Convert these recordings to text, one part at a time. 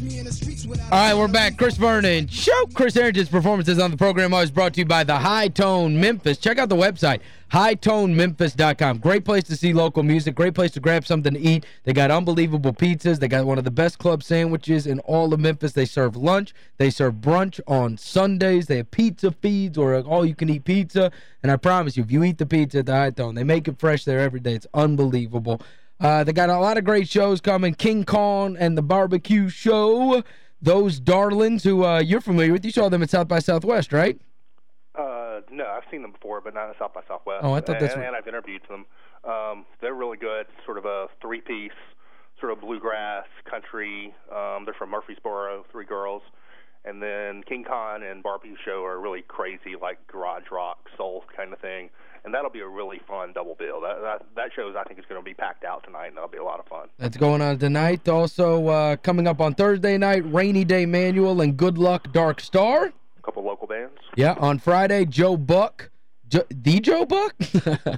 All right, we're back. Chris Vernon Show. Chris Herrington's performances on the program always brought to you by the Hi-Tone Memphis. Check out the website, hitonememphis.com. Great place to see local music. Great place to grab something to eat. They got unbelievable pizzas. They got one of the best club sandwiches in all of Memphis. They serve lunch. They serve brunch on Sundays. They have pizza feeds or all-you-can-eat pizza. And I promise you, if you eat the pizza at the Hi-Tone, they make it fresh there every day. It's unbelievable. Uh, they got a lot of great shows coming. King Khan and the Barbecue Show those Darlins who uh, you're familiar with. You saw them at South by Southwest, right? Uh, no, I've seen them before, but not at South by Southwest. Oh, I thought that's and, and I've interviewed them. Um, they're really good, sort of a three-piece, sort of bluegrass, country. Um, they're from Murfreesboro, three girls. And then King Khan and Barbecue Show are really crazy, like garage rock, soul kind of thing and that'll be a really fun double bill. That that, that shows I think is going to be packed out tonight, and that'll be a lot of fun. That's going on tonight. Also uh, coming up on Thursday night, Rainy Day Manual and Good Luck Dark Star. A couple local bands. Yeah, on Friday, Joe Buck. Jo the Joe Buck?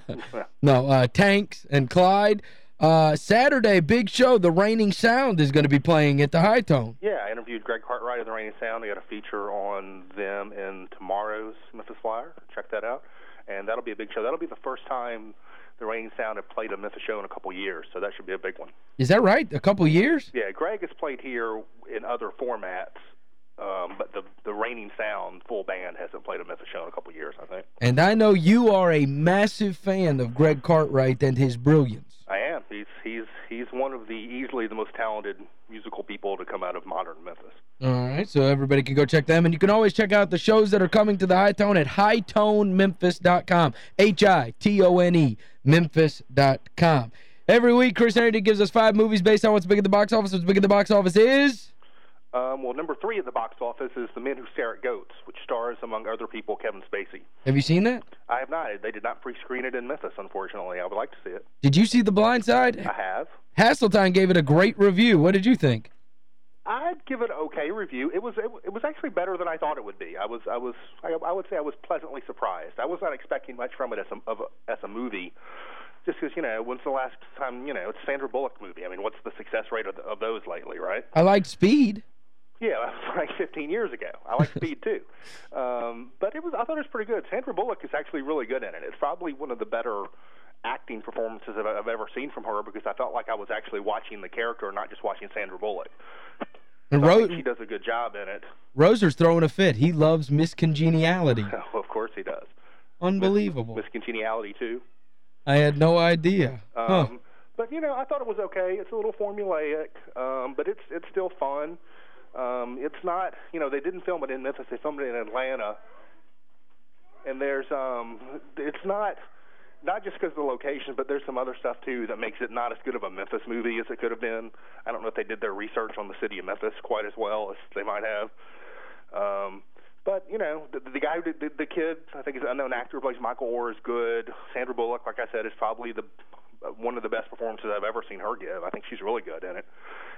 no, uh, Tanks and Clyde. Uh, Saturday, big show, The Reigning Sound is going to be playing at the Hi-Tone. Yeah, I interviewed Greg Cartwright of The Reigning Sound. I got a feature on them in tomorrow's Memphis Flyer. Check that out and that'll be a big show. That'll be the first time the Reigning Sound have played a Memphis show in a couple years, so that should be a big one. Is that right? A couple years? Yeah, Greg has played here in other formats, um, but the the Reigning Sound full band hasn't played a Memphis show in a couple years, I think. And I know you are a massive fan of Greg Cartwright and his brilliance. I am. He's he's he's one of the easily the most talented musical people to come out of modern Memphis. All right, so everybody can go check them. And you can always check out the shows that are coming to the Hi-Tone at hitonememphis.com. H-I-T-O-N-E, memphis.com. Every week, Chris Herrington gives us five movies based on what's big at the box office. What's big at the box office is... Um, well, number three at the box office is The Men Who Stare at Goats, which stars, among other people, Kevin Spacey. Have you seen that? I have not. They did not pre-screen it in Memphis, unfortunately. I would like to see it. Did you see The Blind Side? I have. Hasseltine gave it a great review. What did you think? I'd give it an okay review. It was it, it was actually better than I thought it would be. I was I was I, I would say I was pleasantly surprised. I was not expecting much from it as a as a movie just because, you know, when's the last time, you know, it's Sandra Bullock movie. I mean, what's the success rate of, of those lately, right? I like Speed. Yeah, that was like 15 years ago. I like Speed too, um, but it was. I thought it was pretty good. Sandra Bullock is actually really good in it. It's probably one of the better acting performances I've, I've ever seen from her because I felt like I was actually watching the character, and not just watching Sandra Bullock. And so Ro she does a good job in it. Roser's throwing a fit. He loves Miss Congeniality. Oh, of course he does. Unbelievable. Miss, Miss Congeniality too. I had no idea. Um, huh. But you know, I thought it was okay. It's a little formulaic, um, but it's it's still fun. Um, it's not, you know, they didn't film it in Memphis. They filmed it in Atlanta. And there's, um, it's not, not just because of the location, but there's some other stuff too that makes it not as good of a Memphis movie as it could have been. I don't know if they did their research on the city of Memphis quite as well as they might have. Um, but you know, the, the guy who did the, the kid, I think is an unknown actor, plays Michael Oher, is good. Sandra Bullock, like I said, is probably the one of the best performances I've ever seen her give. I think she's really good in it.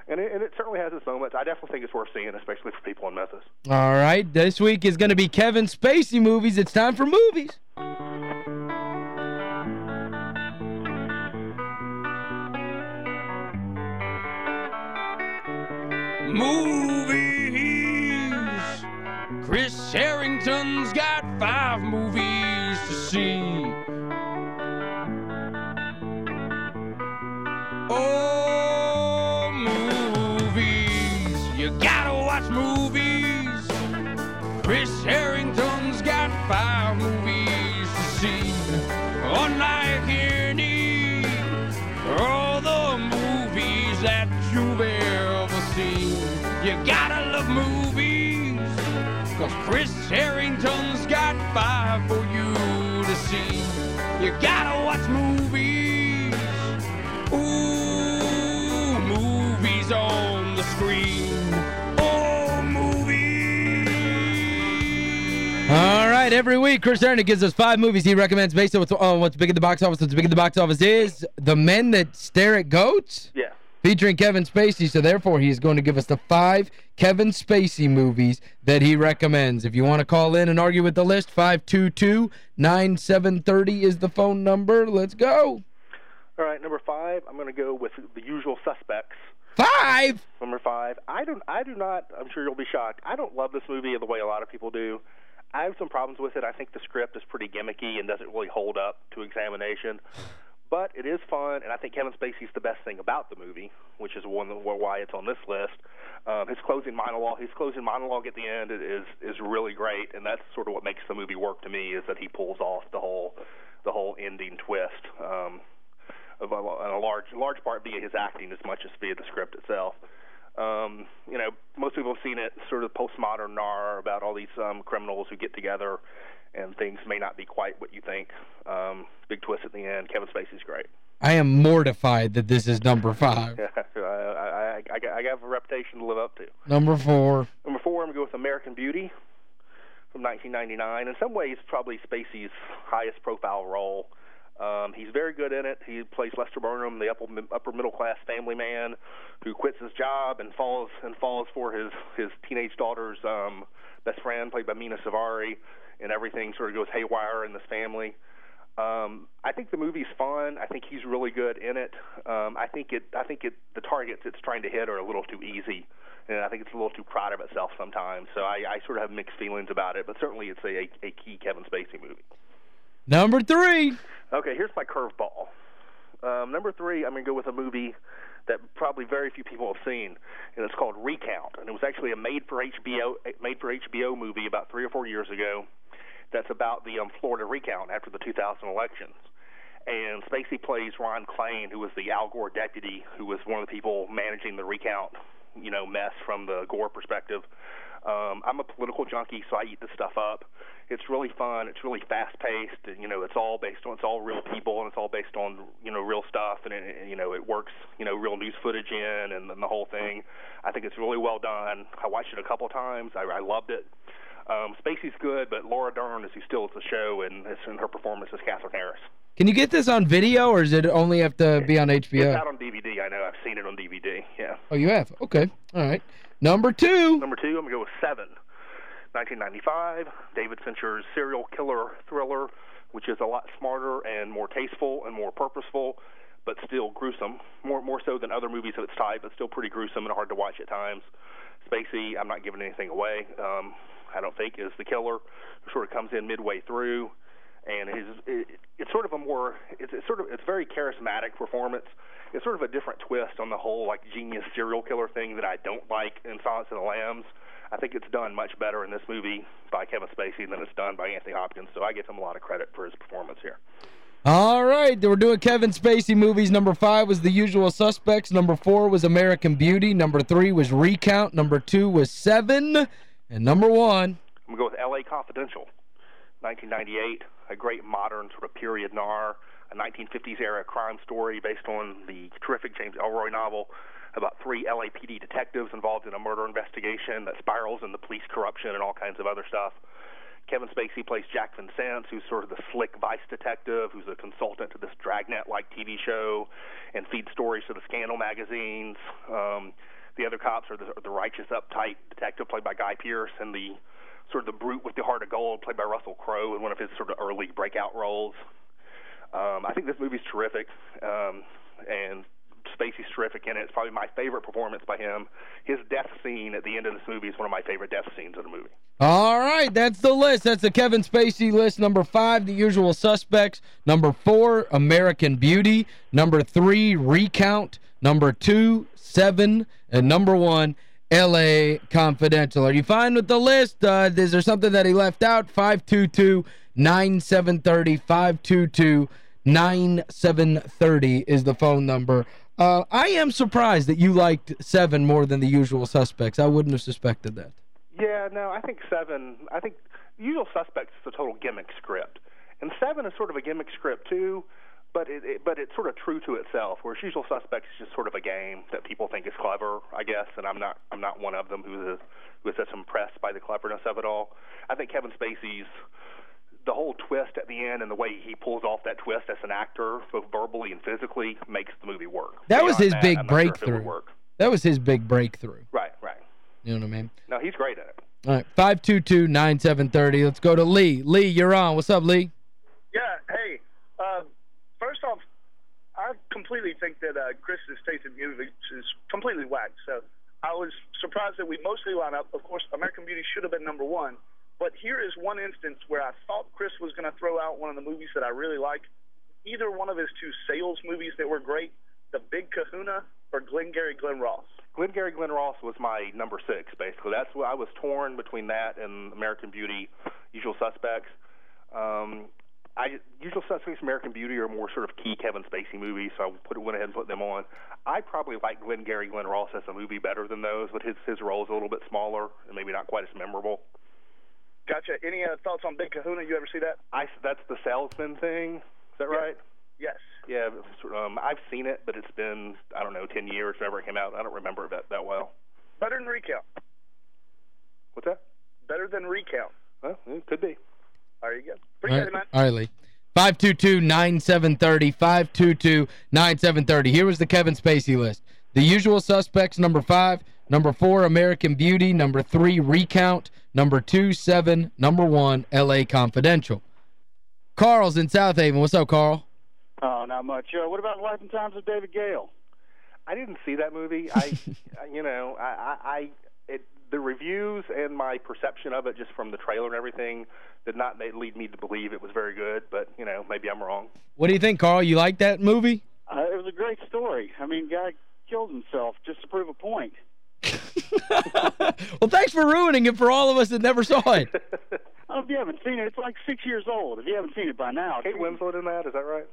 And it, and it certainly has its moments. I definitely think it's worth seeing, especially for people in Memphis. All right. This week is going to be Kevin Spacey movies. It's time for movies. Movies. Gotta watch movies. Chris Herrington's got five movies to see. Unlike any, all the movies that you've ever seen. You gotta love movies. Cause Chris Herrington's All right, every week, Chris Herrington gives us five movies he recommends based on what's, on what's big at the box office. What's big at the box office is The Men That Stare at Goats. Yeah. Featuring Kevin Spacey, so therefore he is going to give us the five Kevin Spacey movies that he recommends. If you want to call in and argue with the list, 522-9730 is the phone number. Let's go. All right, number five, I'm going to go with The Usual Suspects. Five? Number five. I don't. I do not. I'm sure you'll be shocked. I don't love this movie the way a lot of people do. I have some problems with it. I think the script is pretty gimmicky and doesn't really hold up to examination. But it is fun, and I think Kevin Spacey's the best thing about the movie, which is one why it's on this list. Um, his closing monologue, his closing monologue at the end is is really great, and that's sort of what makes the movie work to me is that he pulls off the whole the whole ending twist. Um, of a, a large large part via his acting as much as via the script itself. Um, you know, most people have seen it sort of postmodern noir about all these um, criminals who get together and things may not be quite what you think. Um, big twist at the end. Kevin Spacey's great. I am mortified that this is number five. I, I, I, I have a reputation to live up to. Number four. Number four, I'm going to go with American Beauty from 1999. In some ways, probably Spacey's highest profile role. Um, he's very good in it. He plays Lester Burnham, the upper upper middle class family man who quits his job and falls and falls for his his teenage daughter's um, best friend, played by Mena Suvari, and everything sort of goes haywire in this family. Um, I think the movie's fun. I think he's really good in it. Um, I think it. I think it. The targets it's trying to hit are a little too easy, and I think it's a little too proud of itself sometimes. So I, I sort of have mixed feelings about it. But certainly, it's a, a, a key Kevin Spacey movie. Number three. Okay, here's my curveball. Um, number three, I'm going to go with a movie that probably very few people have seen, and it's called Recount. And it was actually a made for HBO made for HBO movie about three or four years ago. That's about the um, Florida recount after the 2000 elections. And Spacey plays Ron Klain, who was the Al Gore deputy, who was one of the people managing the recount, you know, mess from the Gore perspective. Um, I'm a political junkie, so I eat this stuff up. It's really fun. It's really fast paced, and you know, it's all based on it's all real people, and it's all based on you know real stuff, and it, you know, it works. You know, real news footage in, and, and the whole thing. I think it's really well done. I watched it a couple times. I, I loved it. Um, Spacey's good, but Laura Dern is who steals the show, and, and her performance is Katherine Harris. Can you get this on video, or does it only have to be on HBO? It's out on DVD. I know. I've seen it on DVD. Yeah. Oh, you have? Okay. All right. Number two. Number two, I'm going to go with Seven. 1995, David Fincher's serial killer thriller, which is a lot smarter and more tasteful and more purposeful, but still gruesome. More more so than other movies of its type, but still pretty gruesome and hard to watch at times. Spacey, I'm not giving anything away. Um, I don't think is the killer. Sort of comes in midway through, and his it, it's sort of a more it's, it's sort of it's very charismatic performance. It's sort of a different twist on the whole like genius serial killer thing that I don't like in Silence of the Lambs. I think it's done much better in this movie by Kevin Spacey than it's done by Anthony Hopkins. So I give him a lot of credit for his performance here. All right, we're doing Kevin Spacey movies. Number five was The Usual Suspects. Number four was American Beauty. Number three was Recount. Number two was Seven. And number one... I'm going to go with L.A. Confidential, 1998, a great modern sort of period noir, a 1950s-era crime story based on the terrific James Ellroy novel about three LAPD detectives involved in a murder investigation that spirals into police corruption and all kinds of other stuff. Kevin Spacey plays Jack Vincennes, who's sort of the slick vice detective, who's a consultant to this Dragnet-like TV show, and feeds stories to the Scandal magazines. Um, the other cops are the, the righteous, uptight detective played by Guy Pearce, and the sort of the brute with the heart of gold played by Russell Crowe in one of his sort of early breakout roles. Um, I think this movie's terrific, um, and Spacey's terrific in it. It's probably my favorite performance by him. His death scene at the end of this movie is one of my favorite death scenes of the movie. All right, that's the list. That's the Kevin Spacey list. Number five, The Usual Suspects. Number four, American Beauty. Number three, Recount. Number two, Seven. And number one, L.A. Confidential. Are you fine with the list? Uh, is there something that he left out? 522-9730, 522-9730 is the phone number. Uh, I am surprised that you liked Seven more than the usual suspects. I wouldn't have suspected that. Yeah, no, I think Seven, I think Usual Suspects is a total gimmick script. And Seven is sort of a gimmick script, too, but it, it, but it's sort of true to itself, whereas Usual Suspects is just sort of a game that people think is clever, I guess, and I'm not I'm not one of them who is, who is just impressed by the cleverness of it all. I think Kevin Spacey's the whole twist at the end and the way he pulls off that twist as an actor, both verbally and physically, makes the movie work. That Beyond was his that, big I'm breakthrough. Sure that was his big breakthrough. Right, right. You know what I mean? No, he's great at it. All right, 522-9730. Let's go to Lee. Lee, you're on. What's up, Lee? Yeah, hey. Uh, first off, I completely think that uh, Chris's taste in music is completely whack. So I was surprised that we mostly line up. Of course, American Beauty should have been number one. But here is one instance where I thought Chris was going to throw out one of the movies that I really like. Either one of his two sales movies that were great, The Big Kahuna or Glengarry Glen Ross. Glengarry Glen Ross was my number six, basically. That's what I was torn between that and American Beauty, Usual Suspects. Um, I Usual Suspects, American Beauty are more sort of key Kevin Spacey movies, so I put went ahead and put them on. I probably like Glengarry Glen Ross as a movie better than those, but his his role is a little bit smaller and maybe not quite as memorable. Gotcha. Any uh, thoughts on Big Kahuna? You ever see that? I that's the salesman thing. Is that Yeah. right? Yes. Yeah, um, I've seen it, but it's been I don't know ten years whenever it came out. I don't remember that that well. Better than Recount. What's that? Better than Recount. Well, it could be. There you go. All Appreciate right, it, man. all right Lee. 522-9730, 522-9730. Here was the Kevin Spacey list. The Usual Suspects, number five. Number four, American Beauty. Number three, Recount. Number two, Seven. Number one, L.A. Confidential. Carl's in Southaven. What's up, Carl? Oh, not much. Uh, what about Life and Times of David Gale? I didn't see that movie. I, I- you know, I, I, I it, the reviews and my perception of it, just from the trailer and everything, did not ma- lead me to believe it was very good. But you know, maybe I'm wrong. What do you think, Carl? You like that movie? Uh, it was a great story. I mean, guy killed himself just to prove a point. well, thanks for ruining it for all of us that never saw it. Oh, if you haven't seen it, it's like six years old. If you haven't seen it by now, Kate Winslet in that, is that right?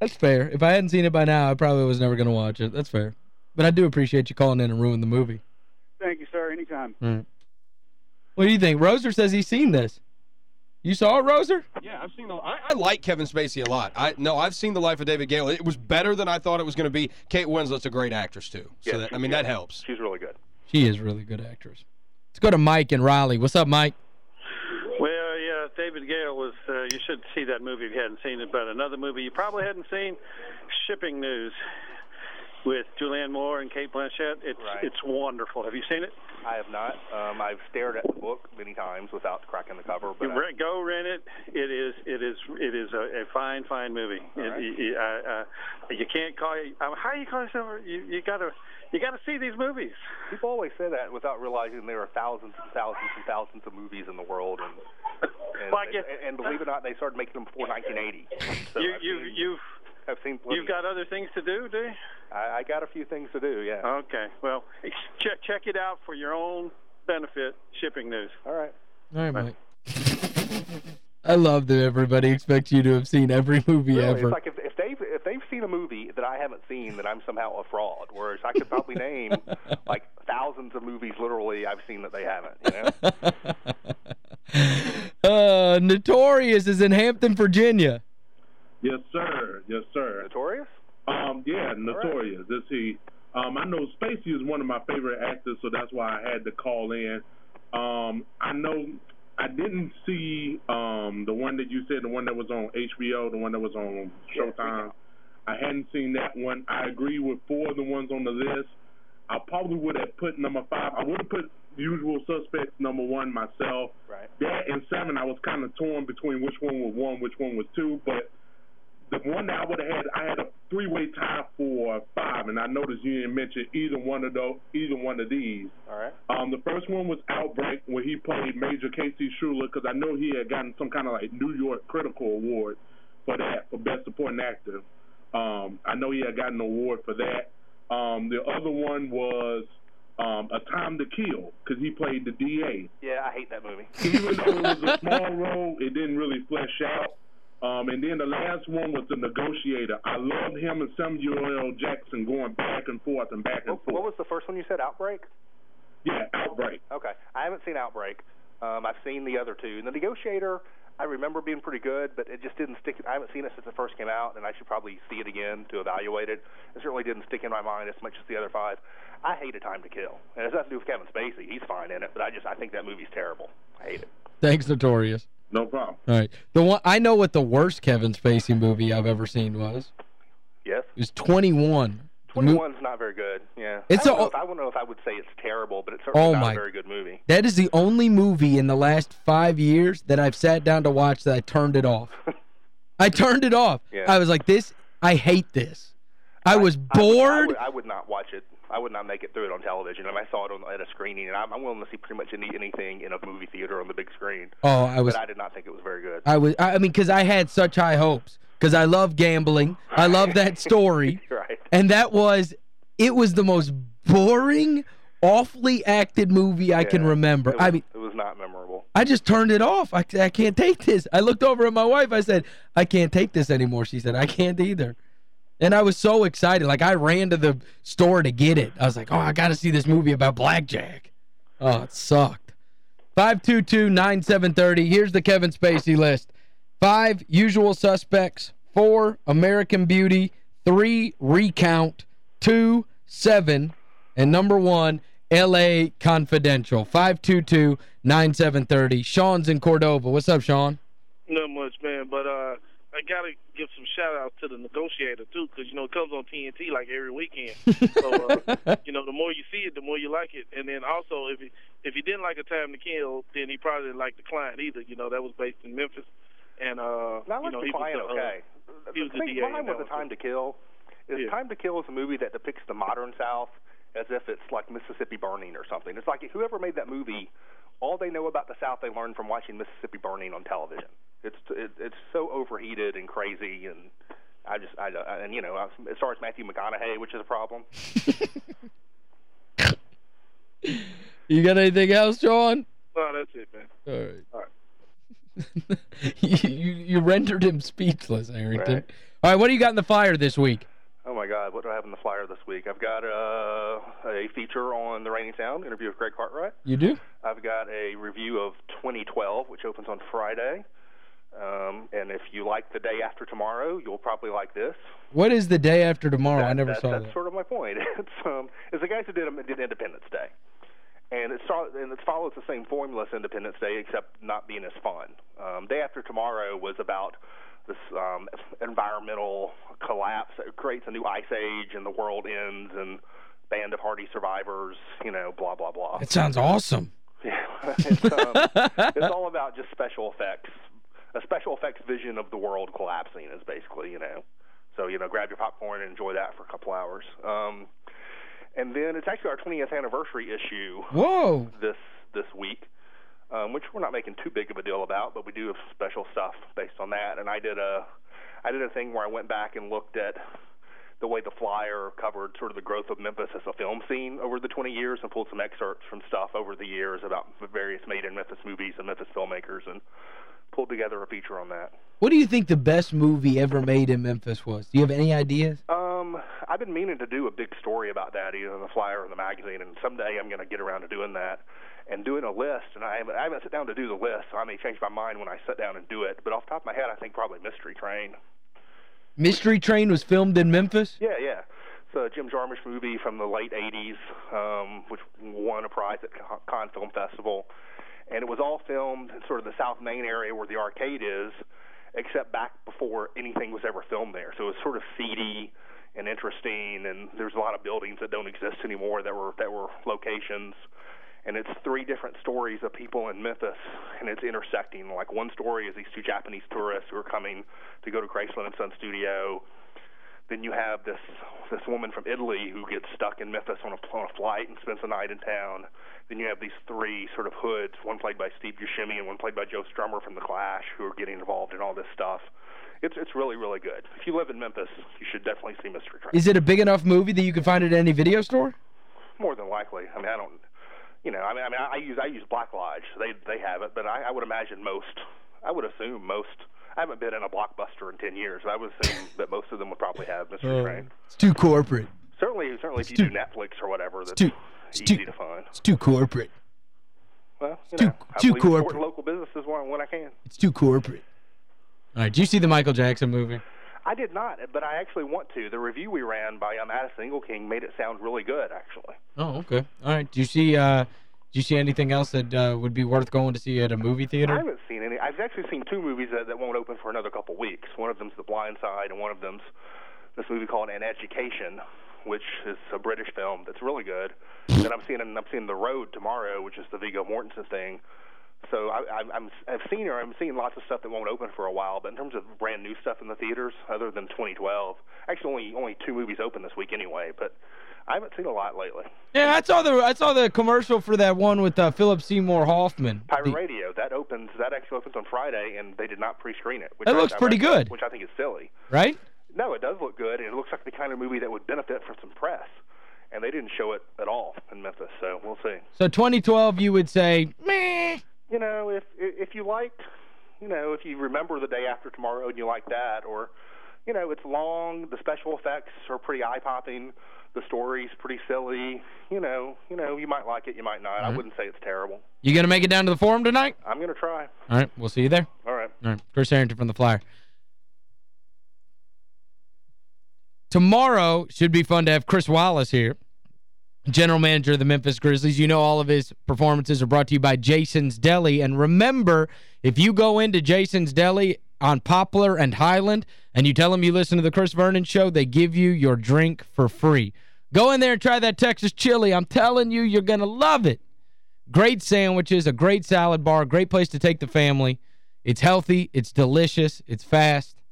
That's fair. If I hadn't seen it by now, I probably was never going to watch it. That's fair. But I do appreciate you calling in and ruining the movie. thank you, sir. Anytime. What do you think? Roser says he's seen this. You saw it, Roser? Yeah, I've seen the I, I like Kevin Spacey a lot. I no, I've seen The Life of David Gale. It was better than I thought it was going to be. Kate Winslet's a great actress too. So Yeah, that, I mean good. that helps. She's really good. She is really good actress. Let's go to Mike and Raleigh. What's up, Mike? Well, yeah, David Gale was. Uh, you should see that movie if you hadn't seen it. But another movie you probably hadn't seen, Shipping News, with Julianne Moore and Cate Blanchett. It's Right. it's wonderful. Have you seen it? I have not. Um, I've stared at the book many times without cracking the cover. But I- go rent it. It is it is it is a, a fine fine movie. It- right. you, you- uh, uh, you can't call it. Uh, how you call yourself? You you gotta you gotta see these movies. people always say that without realizing there are thousands and thousands and thousands of movies in the world, and and, Well, guess- and, and believe it or not, they started making them before 1980. So you you you've I've seen plenty. you've got other things to do, do you? I, I got a few things to do. Yeah. Okay. Well, check check it out for your own benefit. Shipping News. All right. All right, Mike. I love that everybody expects you to have seen every movie Really, ever. it's like if, if they've if they've seen a movie that I haven't seen, that I'm somehow a fraud. Whereas I could probably name like thousands of movies, literally, I've seen that they haven't. You know. uh, Notorious is in Hampton, Virginia. Yes, sir. Yes, sir. Notorious. Um, yeah, Notorious. Is he? Um, I know Spacey is one of my favorite actors, so that's why I had to call in. Um, I know I didn't see um the one that you said, the one that was on HBO, the one that was on Showtime. I hadn't seen that one. I agree with four of the ones on the list. I probably would have put number five. I would have put Usual Suspects number one myself. Right. That and seven, I was kind of torn between which one was one, which one was two. But the one that I would have had, I had a three-way tie for five, and I noticed you didn't mention either one of those, either one of these. All right. Um, the first one was Outbreak, where he played Major Casey Schuler, because I know he had gotten some kind of like New York Critical Award for that for Best Supporting Actor. Um, I know he had gotten an award for that. Um, the other one was um, A Time to Kill, because he played the DA. Yeah, I hate that movie. Even though it was a small role, it didn't really flesh out. Um, and then the last one was The Negotiator. I loved him and Samuel L. Jackson going back and forth and back and What, forth. what was the first one you said? Outbreak. yeah, Outbreak. Okay, I haven't seen Outbreak. Um, I've seen the other two. And the Negotiator, I remember being pretty good, but it just didn't stick. I haven't seen it since it first came out, and I should probably see it again to evaluate it. It certainly didn't stick in my mind as much as the other five. I hate A Time to Kill, and it has nothing to do with Kevin Spacey. He's fine in it, but I just I think that movie's terrible. I hate it. Thanks, Notorious. No problem. All right. The one I know what the worst Kevin Spacey movie I've ever seen was. Yes. It was 21. The mo- 21's not very good. Yeah. It's I don't, a- know if, I don't know if I would say it's terrible, but it's certainly Oh, not my- a very good movie. That is the only movie in the last five years that I've sat down to watch that I turned it off. I turned it off. Yeah. I was like, this I hate this. I was I I bored. would, I would not watch it. I would not make it through it on television. I, mean, I saw it on, at a screening, and I'm, I'm willing to see pretty much any, anything in a movie theater on the big screen. Oh, I was But I did not think it was very good. I was I mean cuz I had such high hopes cuz I love gambling. I love that story. right. And that was it was the most boring, awfully acted movie I can remember. Was, I mean, it was not memorable. I just turned it off. I, I can't take this. I looked over at my wife. I said, I can't take this anymore. She said, I can't either. And I was so excited. Like, I ran to the store to get it. I was like, oh, I got to see this movie about blackjack. Oh, it sucked. 522-9730. Here's the Kevin Spacey list. Five, Usual Suspects. Four, American Beauty. Three, Recount. Two, Seven. And number one, L.A. Confidential. 522-9730. Sean's in Cordova. What's up, Sean? Not much, man, but uh, I gotta give some shout outs to the negotiator too, because you know it comes on TNT like every weekend. so uh, you know, the more you see it, the more you like it. And then also, if he if he didn't like A Time to Kill, then he probably didn't like the client either. You know, that was based in Memphis, and uh, Now, you know, be he was fine, the, uh, okay. he was the the DA behind in with that The one, Time to Kill is Yeah. Time to Kill is a movie that depicts the modern South as if it's like Mississippi Burning or something. It's like whoever made that movie, all they know about the South they learned from watching Mississippi Burning on television. It's it, it's so overheated and crazy, and I just I, I and you know as far as Matthew McConaughey, which is a problem. You got anything else, John? No, that's it, man. All right. All right. you, you you rendered him speechless, Herrington. Right. All right, what do you got in the fire this week? Oh my God, what do I have in the flyer this week? I've got uh, a feature on the Reigning Sound interview with Greg Cartwright. You do? I've got a review of 2012, which opens on Friday. Um, and if you like the day after tomorrow, you'll probably like this. What is the day after tomorrow? I never that- saw that's that. That's sort of my point. It's um, it's the guys who did, did Independence Day, and it start, and it follows the same formula as Independence Day, except not being as fun. Um, day after tomorrow was about this um, environmental collapse that creates a new ice age, and the world ends, and band of hardy survivors, you know, blah blah blah. It sounds awesome. Yeah, it's, um, it's all about just special effects. A special effects vision of the world collapsing is basically, you know. So, you know, grab your popcorn and enjoy that for a couple hours. Um, and then it's actually our 20th anniversary issue Whoa. this this week, um, which we're not making too big of a deal about, but we do have special stuff based on that. And I did a I did a thing where I went back and looked at the way the flyer covered sort of the growth of Memphis as a film scene over the 20 years and pulled some excerpts from stuff over the years about various made in Memphis movies and Memphis filmmakers and pulled together a feature on that. What do you think the best movie ever made in Memphis was? Do you have any ideas? Um, I've been meaning to do a big story about that, either in the flyer or the magazine, and someday I'm going to get around to doing that and doing a list. And I haven't, I haven't sat down to do the list, so I may change my mind when I sit down and do it. But off the top of my head, I think probably Mystery Train. Mystery Train was filmed in Memphis? Yeah, yeah. It's a Jim Jarmusch movie from the late '80s, um, which won a prize at Cannes Film Festival, and it was all filmed in sort of the South Main area where the arcade is, except back before anything was ever filmed there. So it was sort of seedy and interesting, and there's a lot of buildings that don't exist anymore that were that were locations. And it's three different stories of people in Memphis, and it's intersecting. Like one story is these two Japanese tourists who are coming to go to Chrysler and Sun Studio. Then you have this this woman from Italy who gets stuck in Memphis on a, on a flight and spends the night in town. Then you have these three sort of hoods, one played by Steve Buscemi and one played by Joe Strummer from The Clash, who are getting involved in all this stuff. It's it's really really good. If you live in Memphis, you should definitely see Mystery Train. Is it a big enough movie that you can find it at any video store? More than likely. I mean, I don't. You know, I mean, I mean, I use I use Black Lodge. They they have it, but I, I would imagine most. I would assume most. I haven't been in a blockbuster in ten years. But I would assume that most of them would probably have Mystery oh, Train. It's too corporate. Certainly, certainly, if you too- do Netflix or whatever, that's too- it's easy too- to find. It's too corporate. Well, you too- know, I too believe in supporting corporate. local businesses when, when I can. It's too corporate. All right, did you see the Michael Jackson movie? I did not, but I actually want to. The review we ran by um, Addison Engelking made it sound really good, actually. Oh, okay. All right. Do you see uh do you see anything else that uh, would be worth going to see at a movie theater? I haven't seen any. I've actually seen two movies that, that won't open for another couple weeks. One of them's The Blind Side, and one of them's this movie called An Education, which is a British film that's really good. then I'm seeing and I'm seeing The Road tomorrow, which is the Viggo Mortensen thing, So I, I, I'm I've seen or I'm seeing lots of stuff that won't open for a while. But in terms of brand new stuff in the theaters, other than 2012, actually only only two movies open this week anyway. But I haven't seen a lot lately. Yeah, I saw the I saw the commercial for that one with uh, Philip Seymour Hoffman. Pirate The- Radio that opens that actually opens on Friday, and they did not pre-screen it. Which That I- looks I pretty good. Which I think is silly. Right? No, it does look good, and it looks like the kind of movie that would benefit from some press. And they didn't show it at all in Memphis, so we'll see. So 2012, you would say, meh. You know, if if you like, you know, if you remember the day after tomorrow and you like that, or, you know, it's long, the special effects are pretty eye-popping, the story's pretty silly. You know, you know, you might like it, you might not. I Mhm. wouldn't say it's terrible. You going to make it down to the forum tonight? I'm gonna try. All right, we'll see you there. All right. All right, Chris Herrington from The Flyer. Tomorrow should be fun to have Chris Wallace here, general manager of the Memphis Grizzlies. You know all of his performances are brought to you by Jason's Deli. And remember, if you go into Jason's Deli on Poplar and Highland and you tell them you listen to the Chris Vernon Show, they give you your drink for free. Go in there and try that Texas chili. I'm telling you, you're going to love it. Great sandwiches, a great salad bar, great place to take the family. It's healthy, it's delicious, it's fast.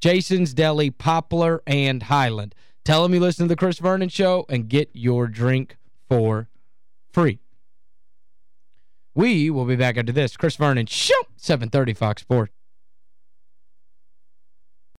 Jason's Deli, Poplar, and Highland. Tell them you listen to the Chris Vernon Show and get your drink for free. We will be back after this. Chris Vernon Show, 730 Fox Sports.